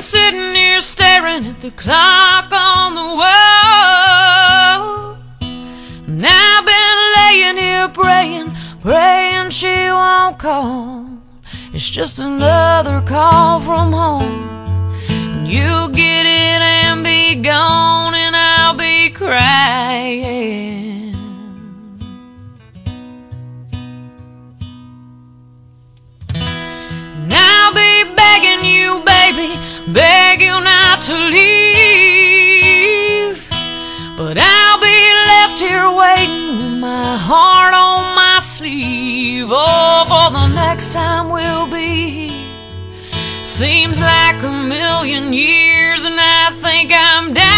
sitting here staring at the clock on the wall. And I've been laying here praying, praying she won't call. It's just another call from home. And you get it and be gone, and I'll be crying. Not to leave. But I'll be left here waiting with my heart on my sleeve. Oh, for the next time we'll be. Seems like a million years, and I think I'm dying.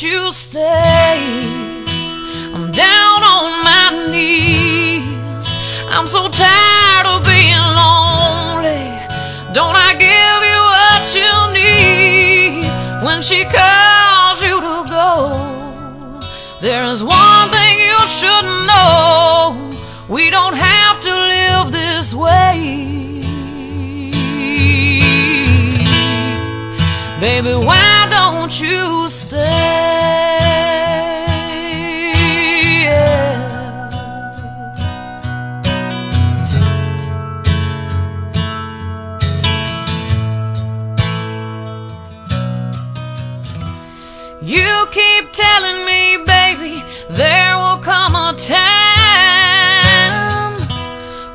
You stay? I'm down on my knees. I'm so tired of being lonely. Don't I give you what you need when she calls you to go? There's one thing you should know. We don't have to live this way. Baby, why don't you stay? You keep telling me, baby, there will come a time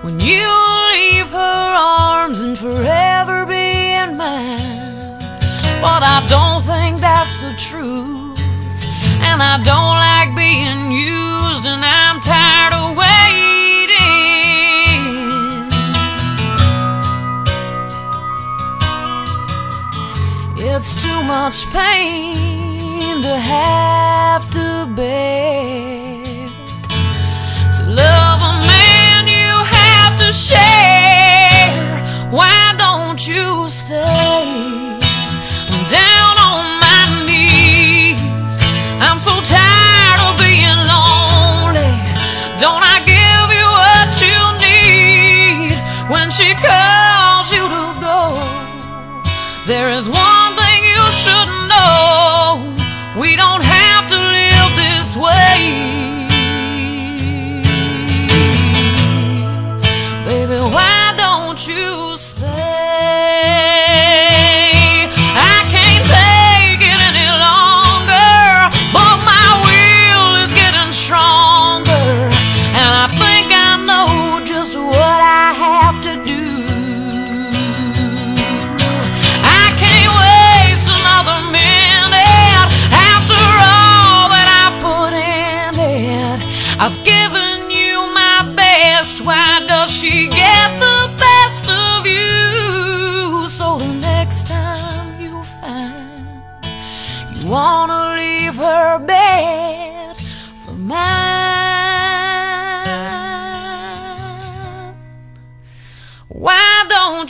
when you leave her arms and forever be in mine. But I don't think that's the truth, and I don't like being used, and I'm tired of waiting. It's too much pain to have to bear. To love a man you have to share. Why don't you stay? I'm down on my knees. I'm so tired of being lonely. Don't I give you what you need when she calls you to go? There is one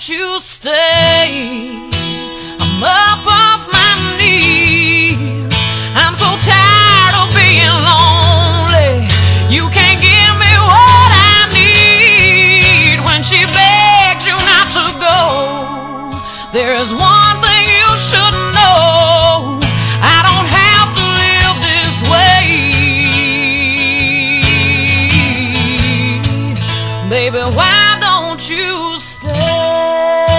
you stay? why don't you stay?